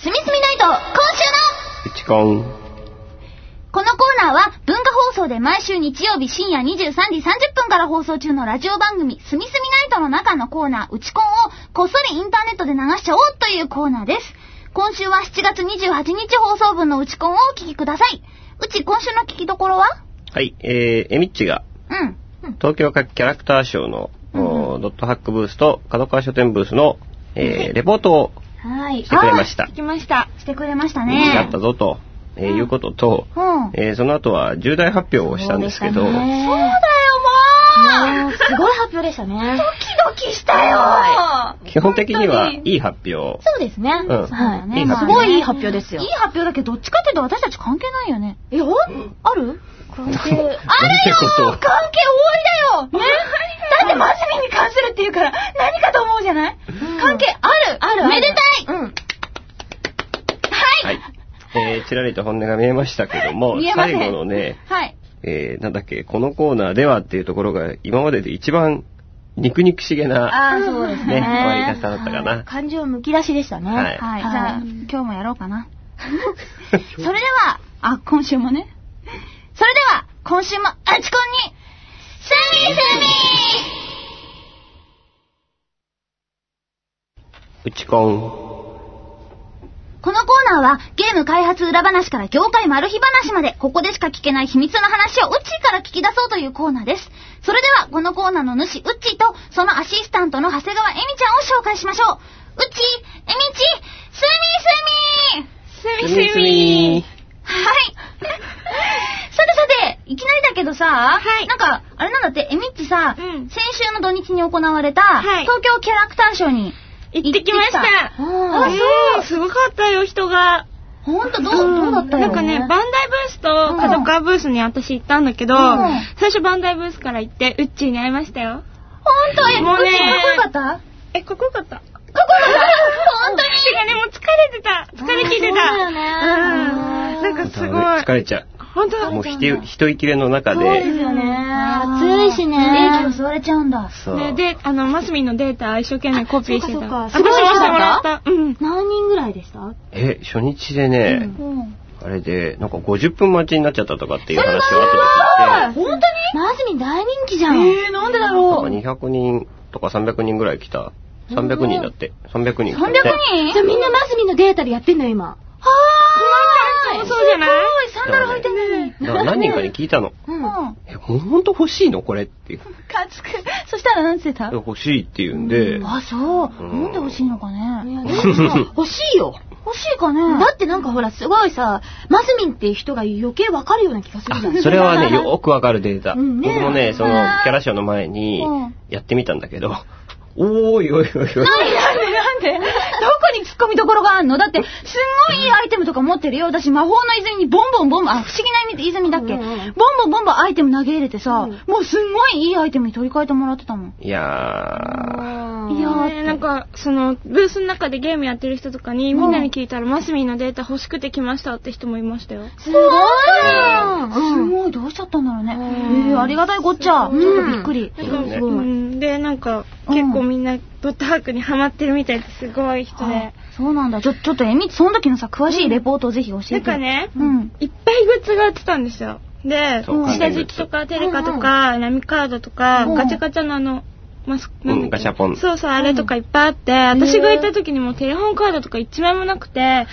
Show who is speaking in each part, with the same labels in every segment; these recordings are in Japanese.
Speaker 1: すみすみナイト、今週の
Speaker 2: うちこん。
Speaker 1: このコーナーは文化放送で毎週日曜日深夜23時30分から放送中のラジオ番組すみすみナイトの中のコーナーうちこんをこっそりインターネットで流しちゃおうというコーナーです。今週は7月28日放送分のうちこんをお聞きください。うち今週の聞きどころは？
Speaker 2: はい、えー、えみっちが、
Speaker 1: うん。
Speaker 2: 東京キャラクターショーの、おドットハックブースと角川書店ブースの、えー、レポートを
Speaker 1: はい。
Speaker 2: してくれました。
Speaker 1: 聞きました。してくれました
Speaker 2: 楽
Speaker 1: ね。
Speaker 2: しかったぞと、えーいうことと、
Speaker 1: うん。
Speaker 2: えーその後は重大発表をしたんですけど、
Speaker 1: そうだよ、もう
Speaker 3: すごい発表でしたね。
Speaker 1: ドキドキしたよ
Speaker 2: 基本的にはいい発表。
Speaker 3: そうですね。
Speaker 2: うん
Speaker 3: はい。
Speaker 2: いい発表
Speaker 3: すごいいい発表ですよ
Speaker 1: いい。発表だけど、どっちかっていうと私たち関係ないよね。
Speaker 3: え、あある？関係。
Speaker 1: あるよ関係多いだよね だってマスミンに関するっていうから何かうじゃない？関係ある？
Speaker 3: ある
Speaker 1: めでたい
Speaker 3: うん。
Speaker 1: はい
Speaker 2: はい。えー、ちらりと本音が見えましたけども、最後のね、
Speaker 1: はい。
Speaker 2: えー、なんだっけ、このコーナーではっていうところが今までで一番肉肉しげな、
Speaker 3: ああ、そうですね。
Speaker 2: ね、終わり方だったかな。
Speaker 3: 感情むき出しでしたね。
Speaker 2: はい
Speaker 1: はい。じ
Speaker 3: はい
Speaker 1: ゃあ、今日もやろうかな。それでは、あ、今週もね。それでは、今週もあちこんに、セミセミ
Speaker 2: うちこん。
Speaker 1: このコーナーはゲーム開発裏話から業界マル秘話までここでしか聞けない秘密の話をウッチーから聞き出そうというコーナーです。それではこのコーナーの主ウッチーとそのアシスタントの長谷川エミちゃんを紹介しましょう。ウッチー、エミチ、スミスミ
Speaker 2: すみすみ
Speaker 1: はい。さてさて、いきなりだけどさ、
Speaker 3: はい
Speaker 1: なんか、あれなんだって、エミッチさ、
Speaker 3: うん
Speaker 1: 先週の土日に行われた、
Speaker 3: はい
Speaker 1: 東京キャラクターショーに
Speaker 3: 行ってきました。
Speaker 1: あ
Speaker 3: あ、そう。すごかったよ、人が。
Speaker 1: ほんとどう、どうだったよ
Speaker 3: なんかね、バンダイブースと角川ブースに私行ったんだけど、
Speaker 1: うん
Speaker 3: 最初バンダイブースから行って、ウッチーに会いましたよ。
Speaker 1: ほんとえ、
Speaker 3: もうね
Speaker 1: かっこよかった？
Speaker 3: え、かっこよかった。
Speaker 1: かっこよかった？ほんとに？
Speaker 3: 手がね、もう疲れてた。疲れ切ってた。
Speaker 1: う
Speaker 3: ん。なんかすごい。
Speaker 2: 疲れちゃう。
Speaker 3: 本当
Speaker 2: もうひて一息れの中
Speaker 3: そうです
Speaker 2: で、
Speaker 3: よね。
Speaker 1: 暑
Speaker 3: 暑いしね。
Speaker 1: 電気を吸われちゃうんだ。
Speaker 2: そう。
Speaker 3: ね、で、あの、マスミンのデータ一生懸命コピーしてた。
Speaker 1: あそっかそっか
Speaker 3: すごいしてもらった？うん。
Speaker 4: 何人ぐらいでした？
Speaker 2: え、初日でね、
Speaker 1: うん。
Speaker 2: あれで、なんか50分待ちになっちゃったとかっていう話を後で聞いて、
Speaker 1: ほんと
Speaker 4: マズミン大人気じゃん。
Speaker 1: にえー、なんでだろう？
Speaker 2: なんか200人とか300人ぐらい来た。300人だって。300人来た
Speaker 1: 300
Speaker 2: って。
Speaker 1: 人？
Speaker 4: じゃあみんなマズミンのデータでやってんのよ、今。
Speaker 1: は
Speaker 3: そうそうじゃない
Speaker 1: すごい、サンダル履いてるのに。
Speaker 2: だから何人かに聞いたの。
Speaker 4: うん。
Speaker 1: うん。
Speaker 2: え、ほんと欲しいのこれっていう。
Speaker 1: かつく。そしたらなんて言ってた？
Speaker 2: 欲しいって言うんで、
Speaker 1: あ、そう。
Speaker 2: うん
Speaker 1: なんで欲しいのか
Speaker 4: い
Speaker 1: ね。
Speaker 4: やでもさ欲しいよ。
Speaker 1: 欲しいかね。
Speaker 4: だってなんかほら、すごいさ、マズミンっていう人が余計わかるような気がするじゃん。
Speaker 2: あそれはね、よーくわかるデータ。
Speaker 4: うんね
Speaker 2: 僕もね、その、キャラショーの前に
Speaker 1: うん、
Speaker 2: やってみたんだけど、おーいおいおいおい。
Speaker 1: なんでなんでなんで？どこに突っ込みどころがあんの？だって、すんごいいいアイテムとか持ってるよ。私、魔法の泉にボンボンボンボン、あ、不思議な泉だっけ、ボンボンボンボンアイテム投げ入れてさ、
Speaker 4: うん。
Speaker 1: もうすんごいいいアイテムに取り替えてもらってたもん。
Speaker 2: いやー、
Speaker 1: いやー。
Speaker 3: ねなんか、その、ブースの中でゲームやってる人とかに、みんなに聞いたら、マスミンのデータ欲しくて来ましたって人もいましたよ。
Speaker 1: すごい。
Speaker 4: うん。
Speaker 1: すごい、どうしちゃったんだろうね。
Speaker 4: うん。
Speaker 1: えー、ありがたいこっちゃ。ちょっとびっくり。
Speaker 2: そうね
Speaker 3: うん、で、なんか、結構みんな、ドットハークにハマってるみたいですごい人で
Speaker 1: あ。そうなんだ。ちょ、ちょっとえみ、その時のさ、詳しいレポートをぜひ教えて。
Speaker 3: なんかね、
Speaker 1: うん。
Speaker 3: いっぱいグッズが売ってたんですよ。で、下敷きとかテレカとか、ナミカードとか、
Speaker 1: うん
Speaker 3: ガチャガチャのあの、マスク、なん
Speaker 2: ガチャポン
Speaker 3: そうそう、あれとかいっぱいあって、私が行った時にもテレホンカードとか一枚もなくて、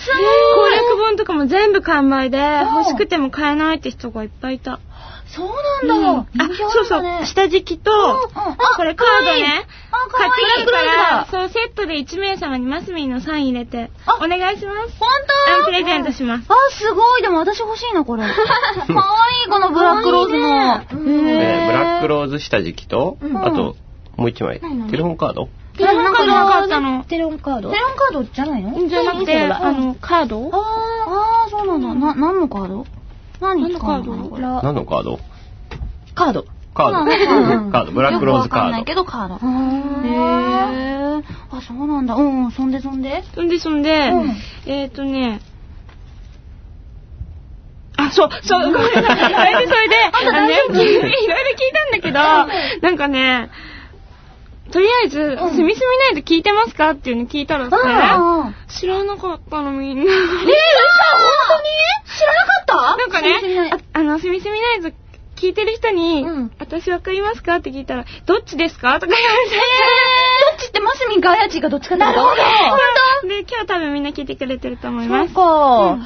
Speaker 3: 攻略本とかも全部完売で、欲しくても買えないって人がいっぱいいた。
Speaker 1: そうなんだ。
Speaker 3: あ、そうそう下敷きと、これカードね。そう、セットで1名様にマスミンのサイン入れて、
Speaker 1: あ
Speaker 3: お願いします。
Speaker 1: と
Speaker 3: あプレゼントします。
Speaker 1: あ、すごい。でも私欲しいな、これ。かわいい、このブラックローズの。
Speaker 2: えーブラックローズ下敷きと、
Speaker 4: うん
Speaker 2: あと、もう一枚、テレホンカード？
Speaker 3: テレホンカードなかったの。
Speaker 4: テレホンカード？
Speaker 1: テレホンカードじゃないの？
Speaker 3: じゃなくて、あの、カード？
Speaker 1: あー、あー、そうなんだ。な、何のカード？何の？
Speaker 3: カード？
Speaker 1: これ。
Speaker 2: 何のカード？
Speaker 4: カード。
Speaker 2: カード。
Speaker 1: うん
Speaker 2: カード、ブラックローズカ
Speaker 1: よくわかんない
Speaker 2: ー
Speaker 1: けどカード。へ
Speaker 4: へ
Speaker 1: ー。あ、そうなんだ。うんうん、そんでそんで？
Speaker 3: そんで、そんで、
Speaker 1: うん。
Speaker 3: えっ、ー、とね、あ、そう、そう、ごめんなさい。それで、それで、あのね、いろいろ聞いたんだけど、なんかね、とりあえず、すみすみないと聞いてますかっていうの聞いたら
Speaker 1: うん
Speaker 3: さ、知らなかったのみんな。
Speaker 1: えー、嘘？本当に？知らなかった？
Speaker 3: なんかねああの、すみすみないと聞いてる人に、
Speaker 1: うん。
Speaker 3: 私わかりますか？って聞いたら、どっちですか？とか言われて。
Speaker 1: どっちってマスミンかあやちがどっちかなるほど
Speaker 3: で、今日多分みんな聞いてくれてると思います。
Speaker 4: か。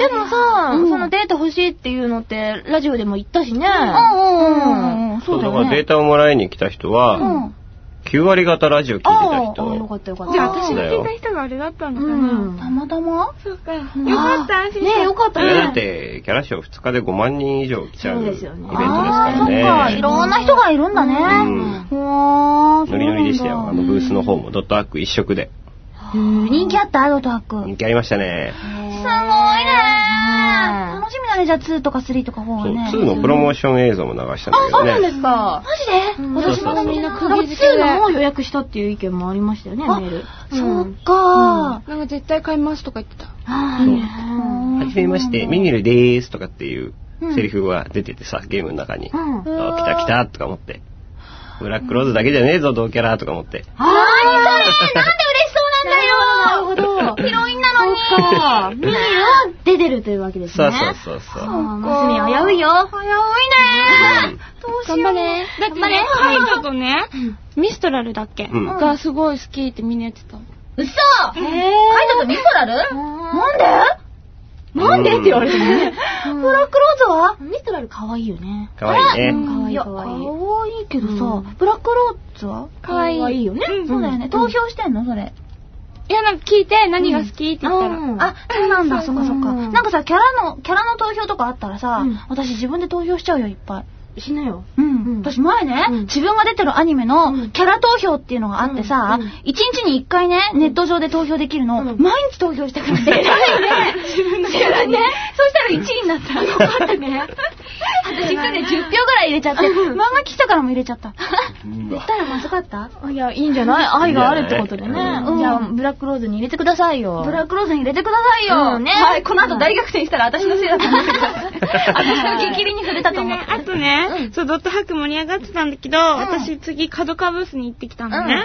Speaker 4: え、でもさ、
Speaker 1: うん
Speaker 4: そのデータ欲しいっていうのって、ラジオでも言ったしね。
Speaker 1: うんうんうんうん。そうだよね。
Speaker 2: だからデータをもらいに来た人は、
Speaker 1: うん。
Speaker 2: 9割方ラジオ聞いてた
Speaker 4: ああ、よ
Speaker 2: 人。
Speaker 4: かったよかった。
Speaker 3: じゃあ私が聞いた人があれだったのかな、
Speaker 4: うん
Speaker 1: たまたま
Speaker 3: そうか。よ
Speaker 1: ん
Speaker 3: かった、安心
Speaker 4: ねよかった
Speaker 2: だっ
Speaker 4: ね。
Speaker 2: て、キャラショー2日で5万人以上来ちゃうイベントですから
Speaker 1: あーなんか、い
Speaker 2: ね。
Speaker 1: ろんな人がいるんだね。
Speaker 2: うんノリノリでしたよ。あのブースの方
Speaker 1: も。
Speaker 2: もドットアック一色で。
Speaker 1: 人気あった？ドトハック。
Speaker 2: 人気ありましたね。
Speaker 1: ね楽しみだね、じゃあ2とか3とか4
Speaker 2: そう、
Speaker 1: はね。
Speaker 2: 2のプロモーション映像も流したんだけど
Speaker 4: そうなんで
Speaker 2: ね。
Speaker 4: すか。
Speaker 1: マジで
Speaker 4: うん
Speaker 1: 私まだみんな
Speaker 4: なんか2のも予約したっていう意見もありましたよね、メ
Speaker 1: あ
Speaker 4: ール。
Speaker 1: そうか
Speaker 3: なんか絶対買いますとか言ってた。
Speaker 2: はじめまして、ミニルでーすとかっていう
Speaker 1: うん
Speaker 2: セリフが出ててさ、ゲームの中に。
Speaker 1: うん。
Speaker 2: あ来た来たとか思って。ブラックローズだけじゃねえぞ、同キャラとか思って。
Speaker 1: あー、何それなんで嬉しそうなんだよ
Speaker 4: なるほど
Speaker 1: ヒロインなのに
Speaker 4: そっか。ミニは出てるというわけです
Speaker 2: そう
Speaker 4: ね。
Speaker 2: そうそうそう。
Speaker 4: あーマスミン危ういよ。
Speaker 1: 危ういねどうしよう。
Speaker 3: 頑張れ。だってね、カイトとね、ミストラルだっけ、
Speaker 2: うん
Speaker 3: がすごい好きってみんな言ってた。
Speaker 1: 嘘
Speaker 4: へ
Speaker 1: カイトとミストラル？なんで？
Speaker 4: なんでって言われてもね。
Speaker 1: ブラックローズは？
Speaker 4: ミストラル可愛いよね。
Speaker 2: かわいいね。
Speaker 4: かわいい
Speaker 1: や、
Speaker 4: かわいい。
Speaker 1: 可愛いけどさ
Speaker 4: うん、
Speaker 1: ブラックローズは？
Speaker 4: 可愛いよね。
Speaker 3: うん
Speaker 1: そうだよね。投票してんの？それ。
Speaker 3: いや、なんか聞いて何が好きって言ったら。
Speaker 4: うん
Speaker 1: あ、そうなんだ、そっかそっか。
Speaker 4: うん
Speaker 1: なんかさ、キャラの、キャラの投票とかあったらさ
Speaker 4: うん、
Speaker 1: 私自分で投票しちゃうよ、いっぱい。
Speaker 4: しなよ。
Speaker 1: う
Speaker 4: うん
Speaker 1: ん。私前ね
Speaker 4: うん、
Speaker 1: 自分が出てるアニメ
Speaker 4: う
Speaker 1: の
Speaker 4: ん
Speaker 1: キャラ投票っていうのがあってさ
Speaker 4: うんうん、
Speaker 1: 一日に一回ね、ネット上で投票できるの、
Speaker 4: うん
Speaker 1: 毎日投票してくれて。偉いね。自分で。そしたら1位になった。よかったね。私一人で10票ぐらい入れちゃって、漫画喫茶からも入れちゃった。
Speaker 2: う
Speaker 1: 言
Speaker 2: わ
Speaker 1: ったらまずかった？
Speaker 4: いや、いいんじゃない？愛があるってことでね。じゃあ、ブラックローズに入れてくださいよ。
Speaker 1: ブラックローズに入れてくださいよ。
Speaker 4: うん
Speaker 1: ね。
Speaker 4: はい
Speaker 1: この後大逆転したら私のせいだと思ってください。私の激励に触れたと思って。
Speaker 3: あとね、そう、ドットハック盛り上がってたんだけど、私次、角川ブースに行ってきたのね。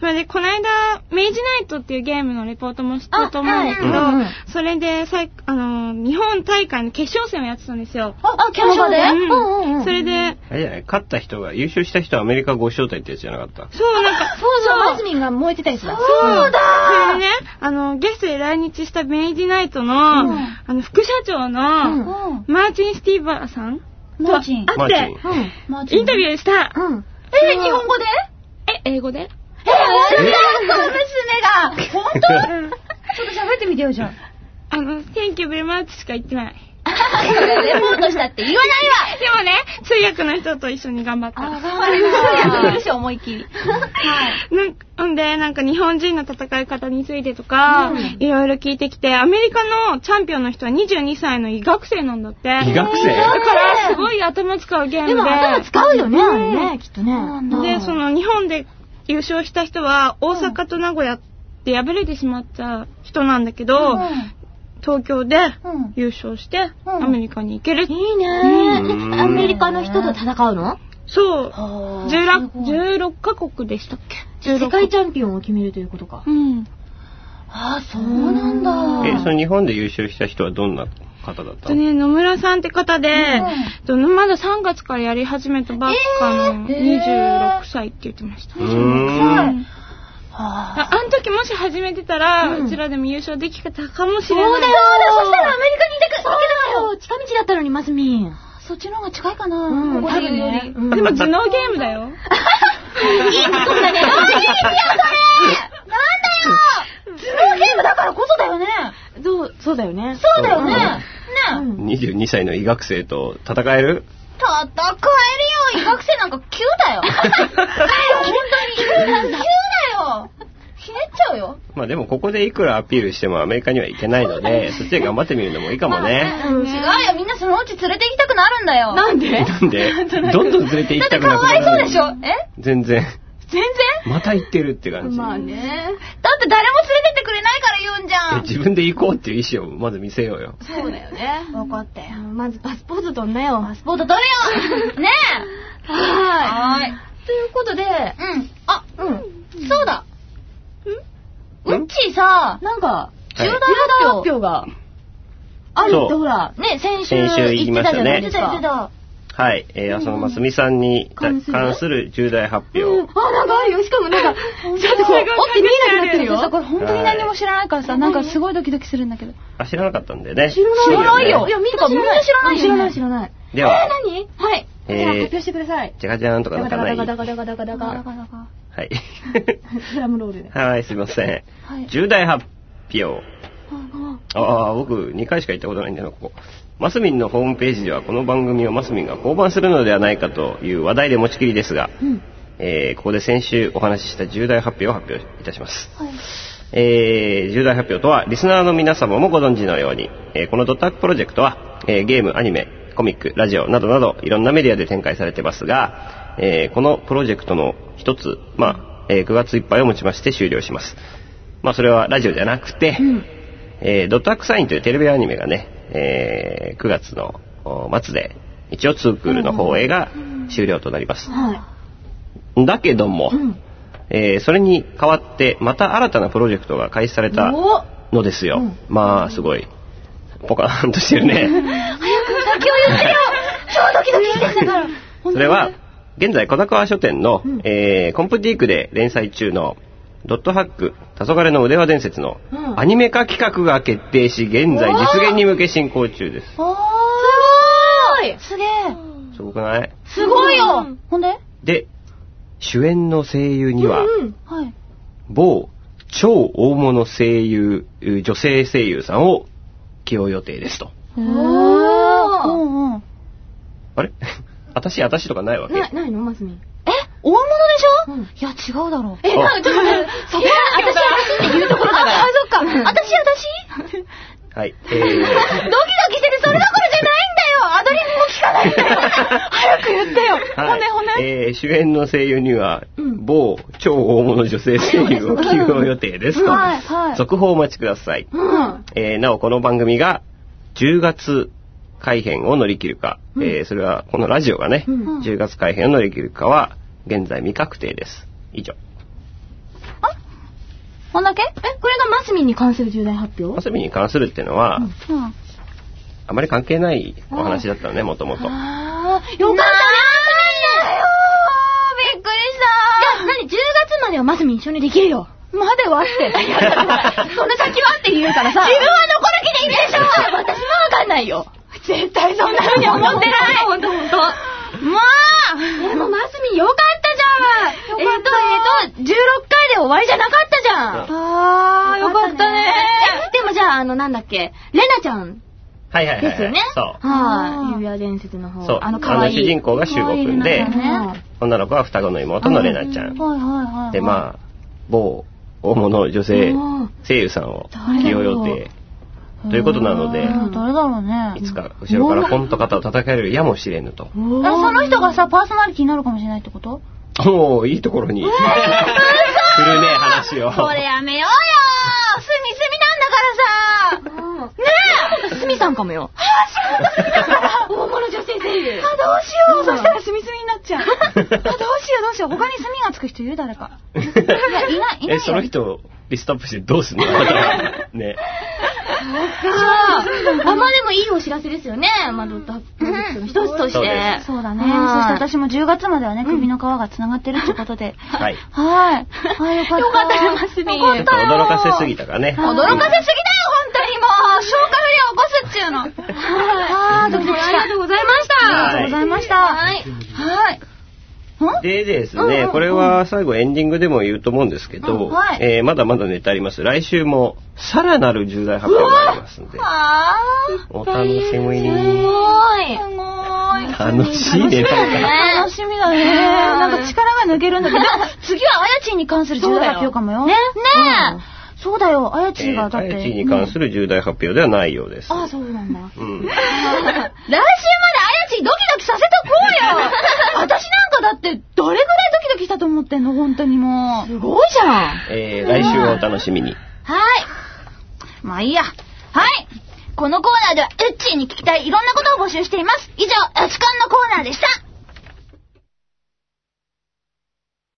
Speaker 3: それで、この間、明治ナイトっていうゲームのレポートもしたと思うんだけど、それで、さいあの、日本大会の決勝戦をやってたんですよ。
Speaker 1: あ、あ、キャラバで
Speaker 3: うん
Speaker 1: うんうんうん。
Speaker 3: それで、
Speaker 2: あれじゃない勝った人が、優勝した人はアメリカご招待ってやつじゃなかった？
Speaker 3: そう、なんか、
Speaker 4: そうそう、マスミンが燃えてたやつだ。
Speaker 1: そうだ
Speaker 3: それでね、あの、ゲストで来日した明治ナイトの、
Speaker 1: うん
Speaker 3: あの、副社長の、
Speaker 1: うん。
Speaker 3: マーチン・スティーバーさん
Speaker 1: マーチン。
Speaker 3: あってインタビューした。
Speaker 4: うん。
Speaker 1: え、日本語で？
Speaker 3: え、英語で？
Speaker 1: え、本当だ娘が本当？
Speaker 3: うん
Speaker 1: ちょっと喋ってみてよ、じゃ
Speaker 3: あの、Thank you very much しか言ってない。
Speaker 1: あ。レポートしたって言わない
Speaker 3: でもね、通訳の人と一緒に頑張った。
Speaker 1: わ。あ、頑張れる。やるし、思いっきり。
Speaker 3: な んほんで、なんか日本人の戦い方についてとか、いろいろ聞いてきて、アメリカのチャンピオンの人は22歳の医学生なんだって。
Speaker 2: 医学生？
Speaker 3: だから、すごい頭使うゲームで。
Speaker 4: でも頭使うよね、あれね、きっとね。
Speaker 3: で、その日本で優勝した人は、大阪と名古屋で敗れてしまった人なんだけど、東京で
Speaker 1: うん。
Speaker 3: 優勝して、
Speaker 1: うん。
Speaker 3: アメリカに行ける。
Speaker 4: いいね。
Speaker 2: うん。
Speaker 4: えアメリカの人と戦うの？
Speaker 3: そう。
Speaker 1: あー
Speaker 3: 16、
Speaker 1: すごい。
Speaker 3: 16カ国でしたっけ？
Speaker 4: 世界チャンピオンを決めるということか。
Speaker 3: うん。
Speaker 1: あ、そうなんだ。
Speaker 2: え、その日本で優勝した人はどんな方だった？
Speaker 3: ね、野村さんって方で、とまだ3月からやり始めたばっかの26歳って言ってました。
Speaker 2: うーん。
Speaker 1: は
Speaker 3: ああの時もし始めてたら、う
Speaker 4: うん
Speaker 3: ちらでも優勝できたかもしれない。
Speaker 4: そうだよ
Speaker 1: そしたらアメリカにいてく
Speaker 4: そうだよ近道だったのに、マスミン。
Speaker 1: そっちの方が近いかな。
Speaker 4: うん
Speaker 1: ここ
Speaker 4: ねうん
Speaker 3: でも頭脳ゲームだよ。
Speaker 1: いいことだね。あ、いいじゃん、それなんだよ頭脳ゲームだからこそだよね。
Speaker 4: そう、そうだよね。
Speaker 1: そうだよね。
Speaker 2: うん
Speaker 1: ね
Speaker 4: うん
Speaker 2: 22歳の医学生と戦える？
Speaker 1: 戦えるよ。医学生なんか9だよ。本当に。9だよ。ひねっちゃうよ。
Speaker 2: まあでもここでいくらアピールしてもアメリカには行けないので、そっちで頑張ってみるのもいいかもね。
Speaker 1: うん違うよ。みんなそのうち連れて行きたくなるんだよ。
Speaker 4: なんで？
Speaker 2: なんで、どんどん連れて行きたくなく
Speaker 1: だってかわいそう。でしょ？え？
Speaker 2: 全然。
Speaker 1: 全然？
Speaker 2: また行ってるって感じ。
Speaker 4: まあね。
Speaker 1: だって誰も連れてってくれないから言うんじゃん。
Speaker 2: え自分で行こうっていう意思をまず見せようよ。
Speaker 4: そうだよね。
Speaker 1: 分かったよ。
Speaker 4: まずパスポート取んなよ。
Speaker 1: パスポート取るよねえ。
Speaker 4: は
Speaker 1: はーい。
Speaker 4: ということで、
Speaker 1: うん。
Speaker 4: あ、うん。そうだ。
Speaker 1: うっちーさ、
Speaker 4: なんか、
Speaker 2: はい
Speaker 4: 重大発表があるってほら、ね、先週
Speaker 2: 先週言いましたね
Speaker 1: 言って
Speaker 4: 言ってたじゃないです
Speaker 1: た
Speaker 4: か。
Speaker 2: はい、えー、浅野真澄さんに
Speaker 4: 関する
Speaker 2: 関する重大発表。
Speaker 4: うん、あ、なんかあるよ。しかもなんか、ちょっとこう、折って見えなくなってるよ。
Speaker 1: さ、これ本当に何も知らないからさ、なんかすごいドキドキするんだけど。
Speaker 2: あ、知らなかったんでね。
Speaker 4: 知らない
Speaker 1: よ
Speaker 4: いや、みん
Speaker 1: な知らない
Speaker 4: 知らない、知らない。
Speaker 2: では
Speaker 4: えー、何？はい。
Speaker 2: えー
Speaker 4: じゃあ発表してください。
Speaker 2: じゃがじゃーんとか
Speaker 4: ダ
Speaker 2: なんかない。
Speaker 4: ガダガダガダガダガダガダガ。
Speaker 2: はい。
Speaker 4: ドラムロールで。
Speaker 2: はい、すいません。
Speaker 1: はい
Speaker 2: 重大発表。ああ、僕2回しか行ったことないんだよな、ここ。マスミンのホームページではこの番組をマスミンが降板するのではないかという話題で持ちきりですが、
Speaker 4: うん。
Speaker 2: えーここで先週お話しした重大発表を発表いたします。
Speaker 1: はい。
Speaker 2: えー重大発表とは、リスナーの皆様もご存知のように、えーこのドットハックプロジェクトは、えーゲーム、アニメ、コミック、ラジオなどなど、いろんなメディアで展開されてますが、えーこのプロジェクトの一つ、まあ、えー9月いっぱいをもちまして終了します。まあ、それはラジオじゃなくて、えードットハックサインというテレビアニメがね、えー9月のお末で、一応 two クールの放映が終了となります。
Speaker 4: は
Speaker 2: だけども、
Speaker 4: い。うん。
Speaker 2: えーそれに代わって、また新たなプロジェクトが開始された
Speaker 4: お
Speaker 2: のですよ。
Speaker 4: うん
Speaker 2: まあ、すごい、ポカーンとしてるね。
Speaker 4: 超ドキドキしてんだから。
Speaker 2: それは、現在、小高川書店の、
Speaker 4: うん
Speaker 2: えーコンプティークで連載中の、ドットハック、黄昏の腕輪伝説の
Speaker 4: うん
Speaker 2: アニメ化企画が決定し、現在実現に向け進行中です。
Speaker 4: すごい
Speaker 1: すげえ。
Speaker 2: すごくない？
Speaker 1: すごいよほんで？
Speaker 2: で、主演の声優には。某超大物声優、女性声優さんを起用予定ですと。
Speaker 4: おー。
Speaker 2: あれ？私、私とかないわけ？
Speaker 4: な、ないの？マスミン。
Speaker 1: え？大物でしょ、
Speaker 4: うん
Speaker 1: いや、違うだろう。
Speaker 4: え、な、ちょっと待って、そこは私私って言うところだから。
Speaker 1: あ、そっか。
Speaker 4: うん
Speaker 1: 私、私？
Speaker 2: はい。え
Speaker 1: ドキドキしてる、それどころじゃないんだよ アドリブも聞かないんだよ早く言ってよ
Speaker 2: ー、
Speaker 1: ほんでほんで
Speaker 2: えー主演の声優には、
Speaker 4: うん
Speaker 2: 某超大物女性声優を起用予定ですと。
Speaker 1: はいはい
Speaker 2: 続報をお待ちください。
Speaker 4: うん。
Speaker 2: えーなお、この番組が10月改編を乗り切るか、
Speaker 4: うん
Speaker 2: えーそれはこのラジオがね、
Speaker 4: うん
Speaker 2: 10月改編を乗り切るかは現在未確定です。以上。
Speaker 1: ほんだけ？
Speaker 4: え、これがマスミンに関する重大発表？
Speaker 2: マスミに関するっていうのは、
Speaker 1: うん。
Speaker 2: あまり関係ないお話だったのね、もともと。
Speaker 4: あー、よかったね
Speaker 1: びっくりし
Speaker 4: いや、なに、10月まではマスミン一緒にできるよ。
Speaker 1: たまではって。
Speaker 4: その先は？って言うからさ。
Speaker 1: 自分は残る気でいいでしょ
Speaker 4: 私もわかんないよ。
Speaker 1: 絶対そんな風に思ってない
Speaker 4: ほんとほんと。
Speaker 1: もう
Speaker 4: でもマスミンよかったじゃん。えっと、えっと、16回で終わりじゃなかったじゃん。
Speaker 1: あー、よかったね
Speaker 4: え、でもじゃあ、あの、なんだっけ、レナちゃん
Speaker 2: はいはい。
Speaker 4: ですよね？
Speaker 2: そう。
Speaker 4: はい、指輪伝説の方。
Speaker 2: そう。
Speaker 4: あの、可愛い
Speaker 2: 主人公が修吾くんで、女の子は双子の妹のレナちゃん。
Speaker 1: はいはいはい。
Speaker 2: で、まあ、某大物女性
Speaker 4: うん
Speaker 2: 声優さんを起用予定ということなので
Speaker 1: う、ん誰だろうね。
Speaker 2: いつか後ろからポンと肩を叩かれるやもしれぬと。
Speaker 1: その人がさ、パーソナリティになるかもしれないってこと？
Speaker 2: おー、いいところに。振るね、話を。
Speaker 1: これやめようよーすみすみなんだからさねえ
Speaker 4: スミさんかもよ。大物女性声優。
Speaker 1: あ、どうしよう。そしたらすみすみになっちゃう。あ、どうしようどうしよう。他に墨がつく人いる？誰か。いや、いない、いないよ。
Speaker 2: え、その人、リストアップしてどうすんの？ね。
Speaker 4: あーあ、まあでもいいお知らせですよね。まあ、ドットハックトの一つとして。
Speaker 1: そうだね。
Speaker 4: はい
Speaker 1: そして私も10月まではね、首の皮が繋がってるってことで。
Speaker 2: はい。
Speaker 1: はい。あ、よかった。
Speaker 4: よかったよマスミン
Speaker 1: よかったよ。
Speaker 2: 驚かせすぎたかね。
Speaker 1: 驚かせすぎだよ、本当にもう。消化不良を起こすっちゅうの。はい。
Speaker 4: ありがとうございました。
Speaker 1: ありがとうございました。
Speaker 4: はい。
Speaker 1: はい。ん？
Speaker 2: でですね、
Speaker 1: うんうんうん
Speaker 2: これは最後エンディングでも言うと思うんですけど、
Speaker 1: うんはい
Speaker 2: えーまだまだネタあります。来週もさらなる重大発表がありますんで、
Speaker 1: あ
Speaker 2: お楽しみ
Speaker 4: す
Speaker 2: に。
Speaker 4: ごい。
Speaker 1: ー。すごい。
Speaker 2: 楽しいね。
Speaker 1: 楽しみだね。なんか力が抜けるんだけど、次はあやちんに関する重大発表かもよ。ね？ねえ。そうだよ、あや
Speaker 2: え
Speaker 1: ちがだって。
Speaker 2: ー、に関する重大発表ではないようです。
Speaker 4: あ、そうなんだ。
Speaker 2: うん。
Speaker 1: 来週まであやちんドキドキさせとこうよ 私だって、どれぐらいドキドキしたと思ってんの？本当にもう。
Speaker 4: すごいじゃん。
Speaker 2: えー来週はお楽しみに。
Speaker 1: はい。まあいいや。はい。このコーナーでは、うっちーに聞きたいいろんなことを募集しています。以上、うちかんのコーナーでした。